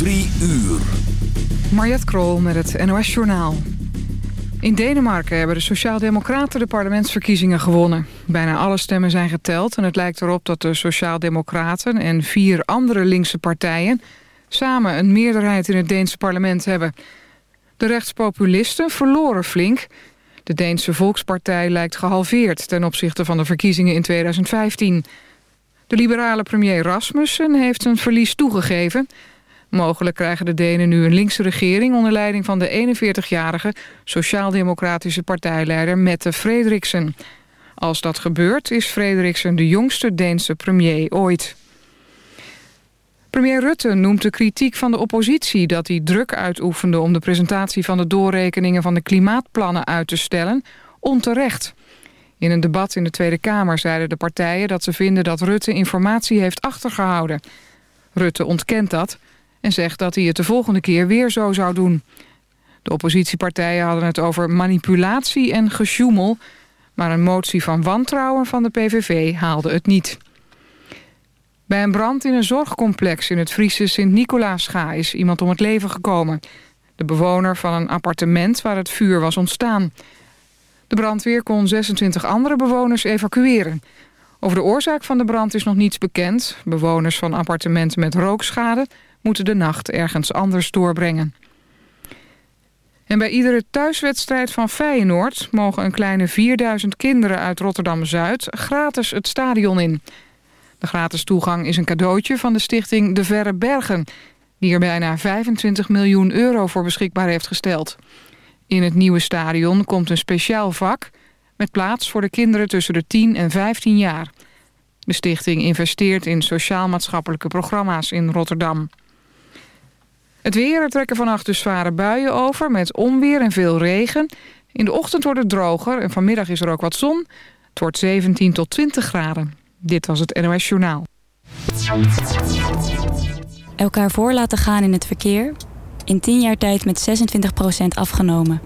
Drie uur. Mariette Krol met het NOS Journaal. In Denemarken hebben de Sociaaldemocraten de parlementsverkiezingen gewonnen. Bijna alle stemmen zijn geteld en het lijkt erop dat de Sociaaldemocraten... en vier andere linkse partijen samen een meerderheid in het Deense parlement hebben. De rechtspopulisten verloren flink. De Deense Volkspartij lijkt gehalveerd ten opzichte van de verkiezingen in 2015. De liberale premier Rasmussen heeft een verlies toegegeven... Mogelijk krijgen de Denen nu een linkse regering... onder leiding van de 41-jarige sociaal-democratische partijleider Mette Frederiksen. Als dat gebeurt is Frederiksen de jongste Deense premier ooit. Premier Rutte noemt de kritiek van de oppositie... dat hij druk uitoefende om de presentatie van de doorrekeningen... van de klimaatplannen uit te stellen, onterecht. In een debat in de Tweede Kamer zeiden de partijen dat ze vinden... dat Rutte informatie heeft achtergehouden. Rutte ontkent dat en zegt dat hij het de volgende keer weer zo zou doen. De oppositiepartijen hadden het over manipulatie en gesjoemel... maar een motie van wantrouwen van de PVV haalde het niet. Bij een brand in een zorgcomplex in het Friese Sint-Nicolaasga... is iemand om het leven gekomen. De bewoner van een appartement waar het vuur was ontstaan. De brandweer kon 26 andere bewoners evacueren. Over de oorzaak van de brand is nog niets bekend. Bewoners van appartementen met rookschade moeten de nacht ergens anders doorbrengen. En bij iedere thuiswedstrijd van Feyenoord... mogen een kleine 4000 kinderen uit Rotterdam-Zuid gratis het stadion in. De gratis toegang is een cadeautje van de stichting De Verre Bergen... die er bijna 25 miljoen euro voor beschikbaar heeft gesteld. In het nieuwe stadion komt een speciaal vak... met plaats voor de kinderen tussen de 10 en 15 jaar. De stichting investeert in sociaal-maatschappelijke programma's in Rotterdam. Het weer, er trekken vannacht dus zware buien over... met onweer en veel regen. In de ochtend wordt het droger en vanmiddag is er ook wat zon. Het wordt 17 tot 20 graden. Dit was het NOS Journaal. Elkaar voor laten gaan in het verkeer... in 10 jaar tijd met 26% afgenomen.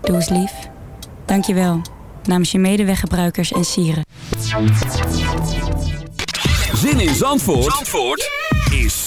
Doe eens lief. Dank je wel. Namens je medeweggebruikers en sieren. Zin in Zandvoort, Zandvoort? is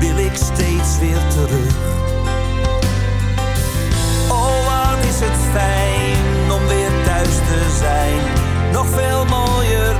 wil ik steeds weer terug. Oh, wat is het fijn om weer thuis te zijn. Nog veel mooier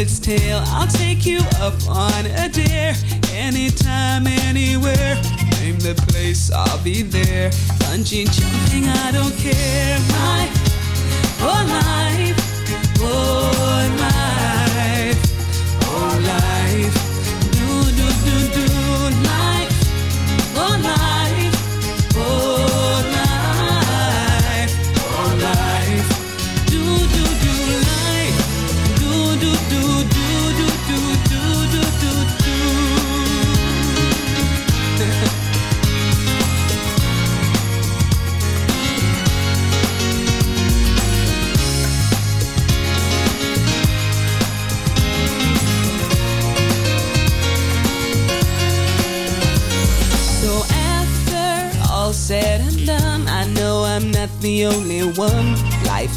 rabbit's tail. I'll take you up on a dare. Anytime, anywhere. Name the place, I'll be there. Bungee jumping, I don't care. My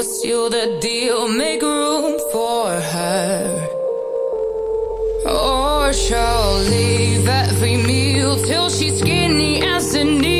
We'll the deal, make room for her. Or she'll leave every meal till she's skinny as a needle.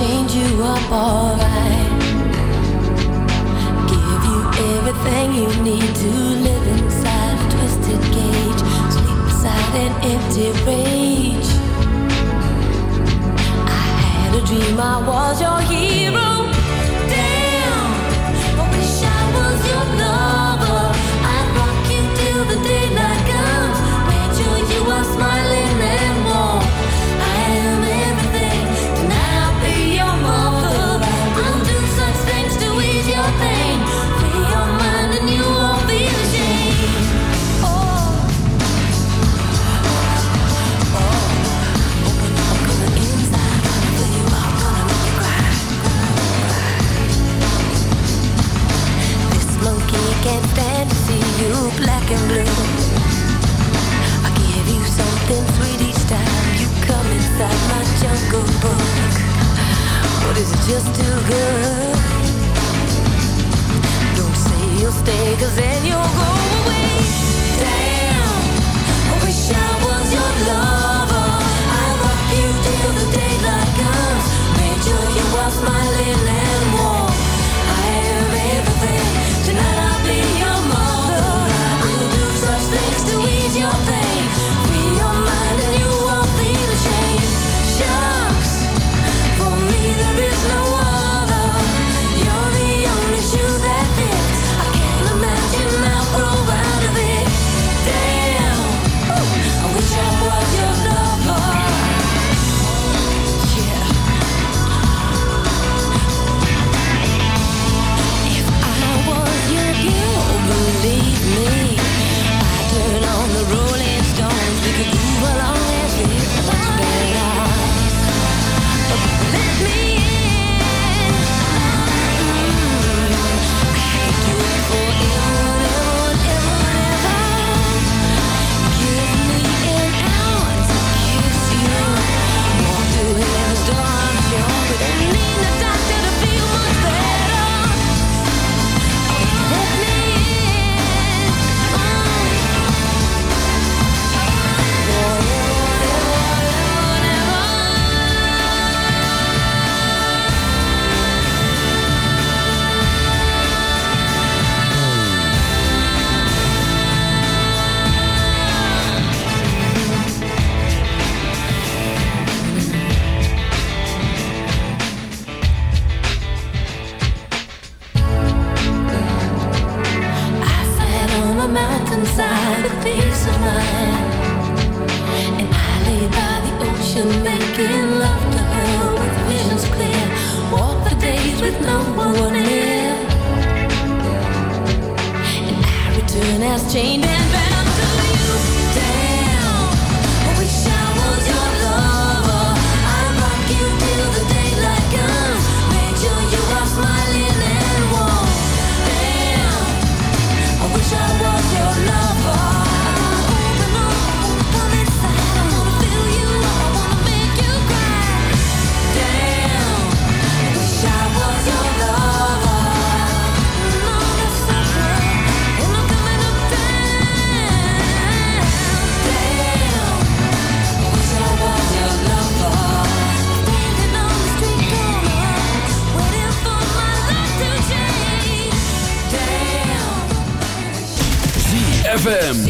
change you up alright. Give you everything you need. ZFM.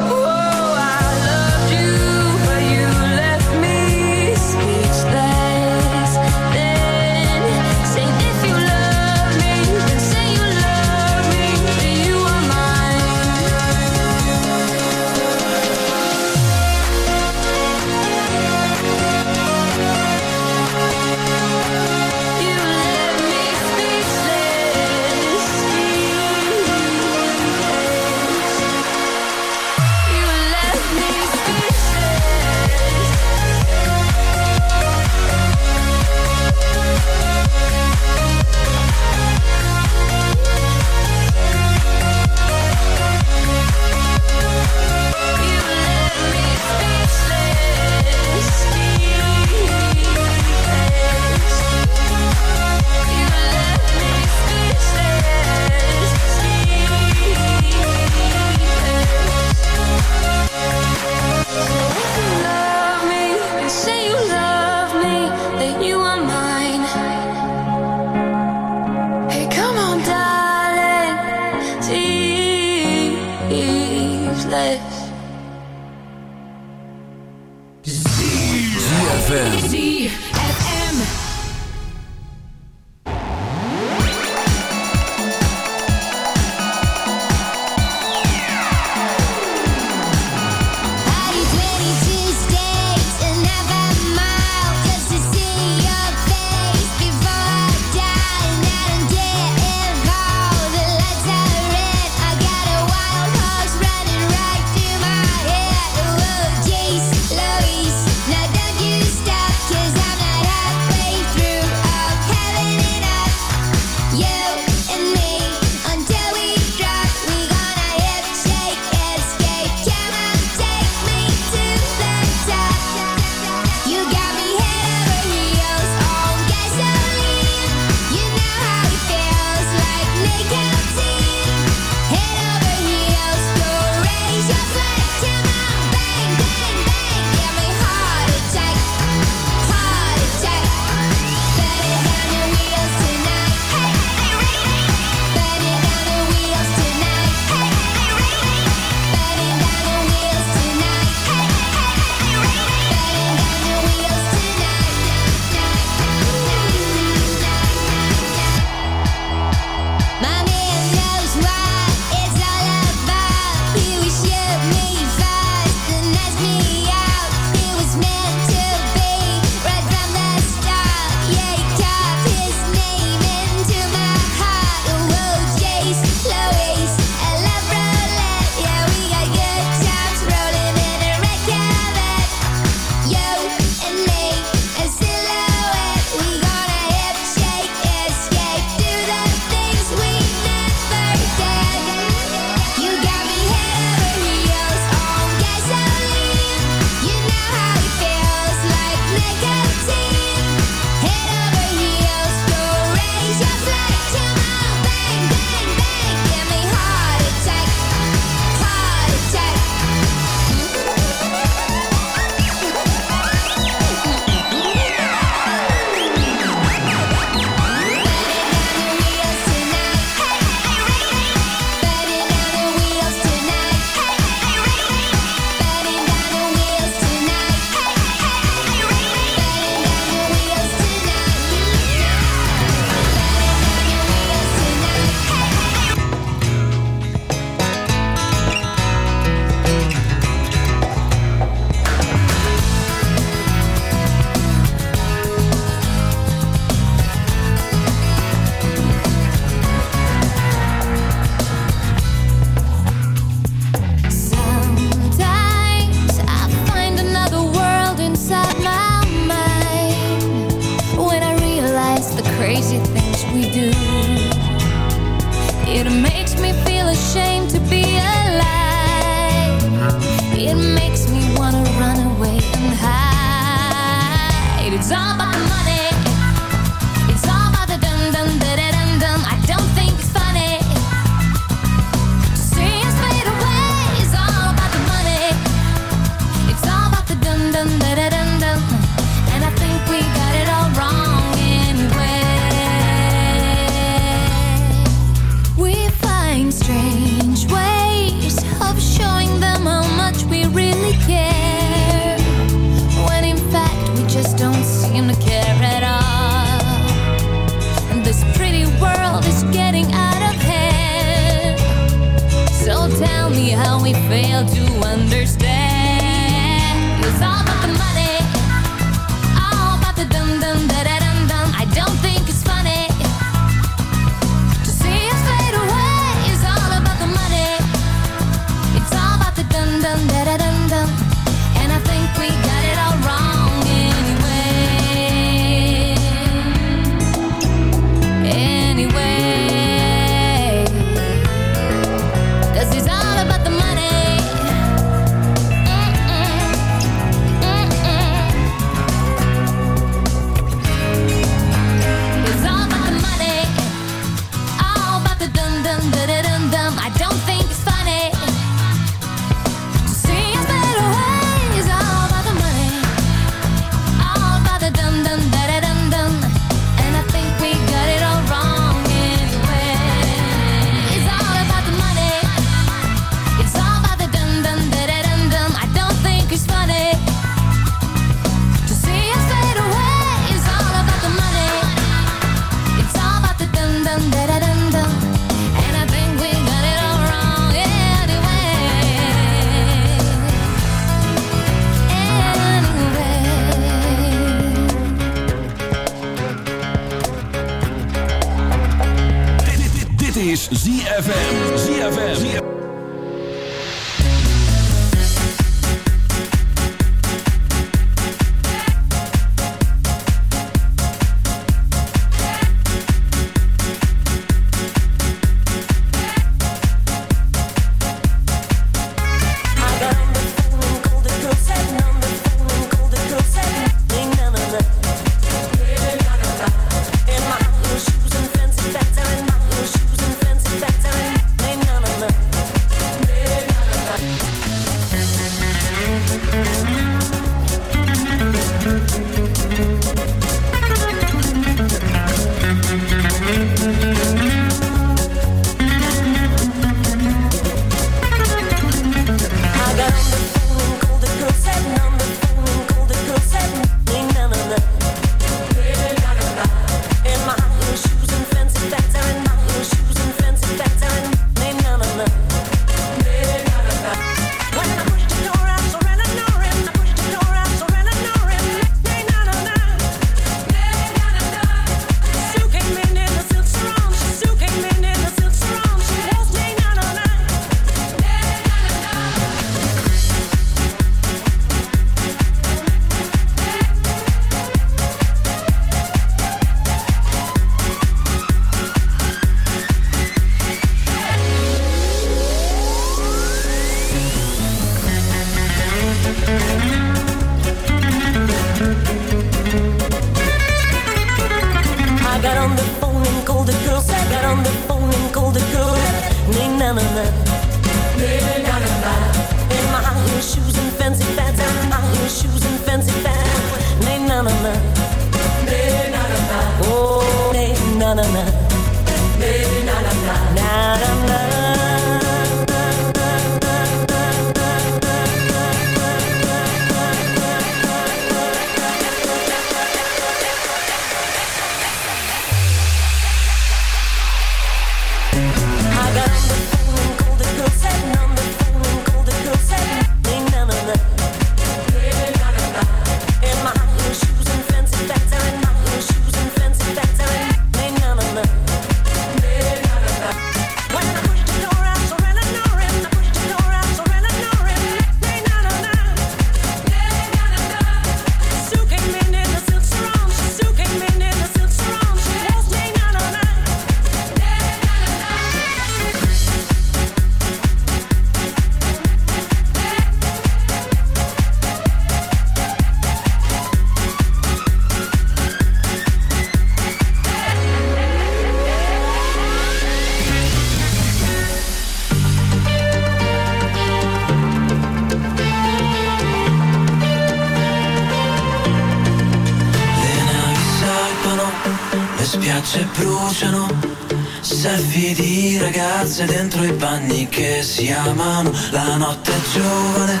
Ragazze dentro i bagni che si amano, la notte è giovane,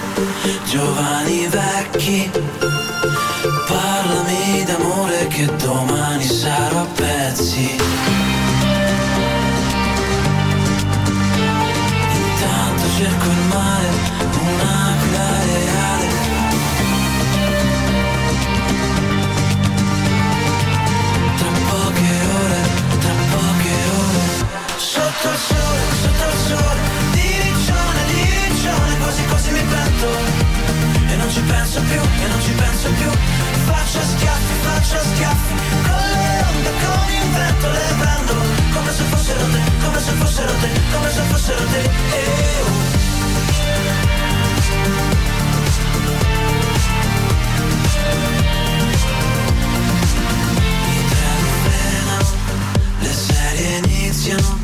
giovani vecchi, parlami d'amore che domani sarò a pezzi. Intanto cerco il mare, un'aquila il sole, sotto il sole, di riccione, di riccione, mi pento. E non ci penso più, e non ci penso più. Faccio schiaffi, faccio schiaffi, con le onde, con il vento le prendo. Come se fossero te, come se fossero te, come se fossero te. Eh, oh. Le serie iniziano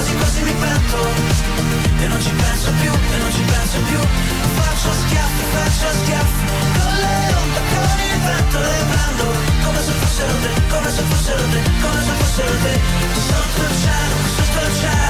Quasi quasi mi pento E non ci penso più, e non ci penso più. Faccio schiaffi, faccio schiaffi Con le onde, con il vento le prendo. Come se fossero te, come se fossero te Come se fossero te. Sotto il cielo, sotto il cielo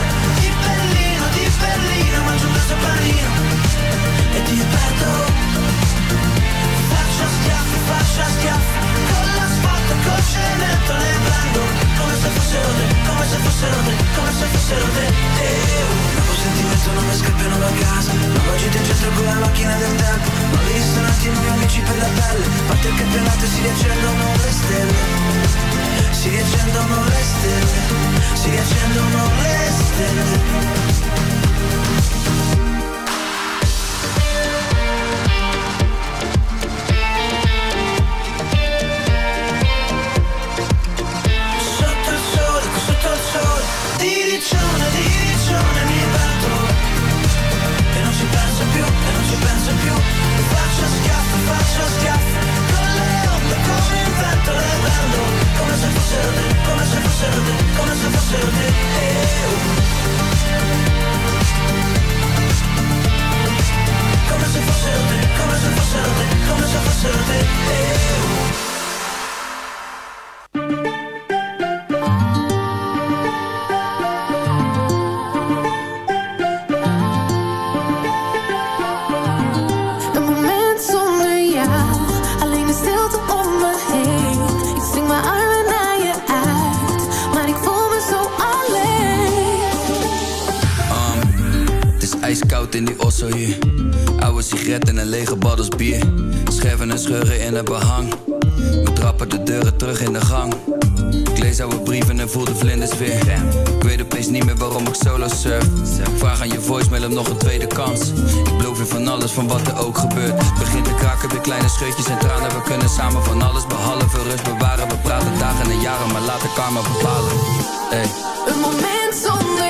maar bepalen. Hey. Een moment zonder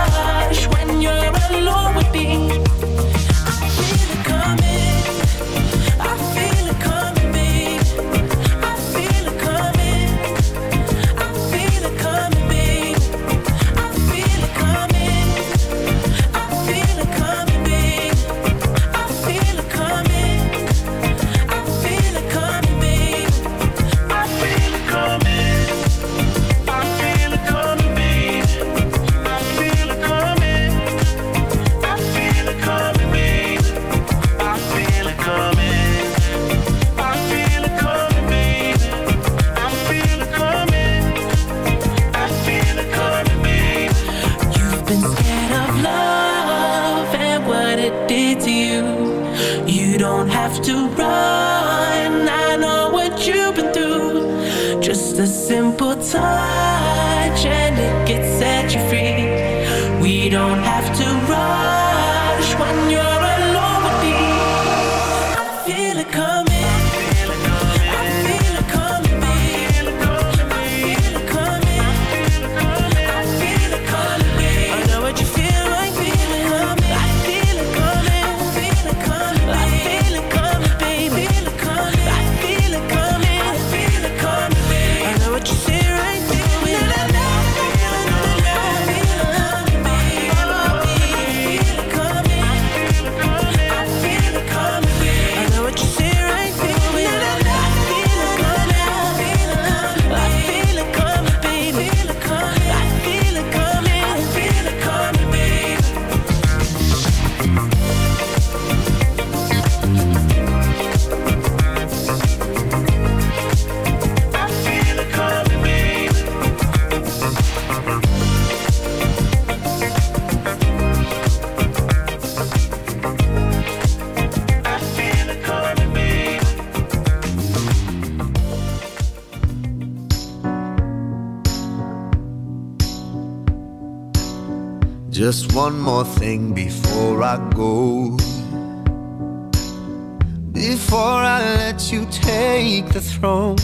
throne.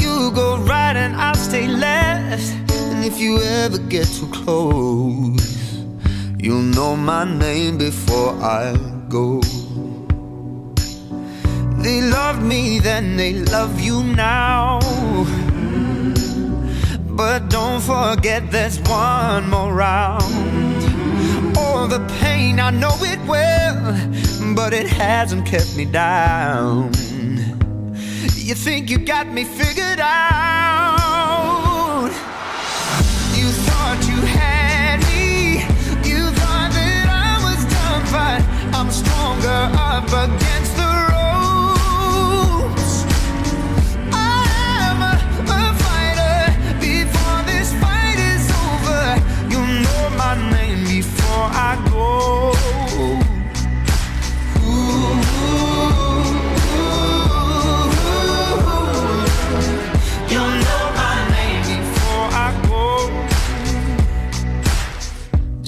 You go right and I'll stay left. And if you ever get too close, you'll know my name before I go. They loved me then, they love you now. But don't forget there's one more round. All the pain, I know it well, but it hasn't kept me down. You think you got me figured out? You thought you had me. You thought that I was done, but I'm stronger up against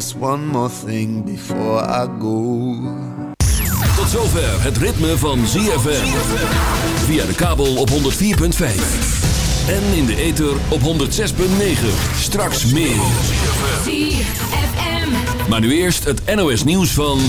Just one more thing before I go. Tot zover het ritme van ZFM. Via de kabel op 104.5. En in de ether op 106.9. Straks meer. ZFM. Maar nu eerst het NOS nieuws van...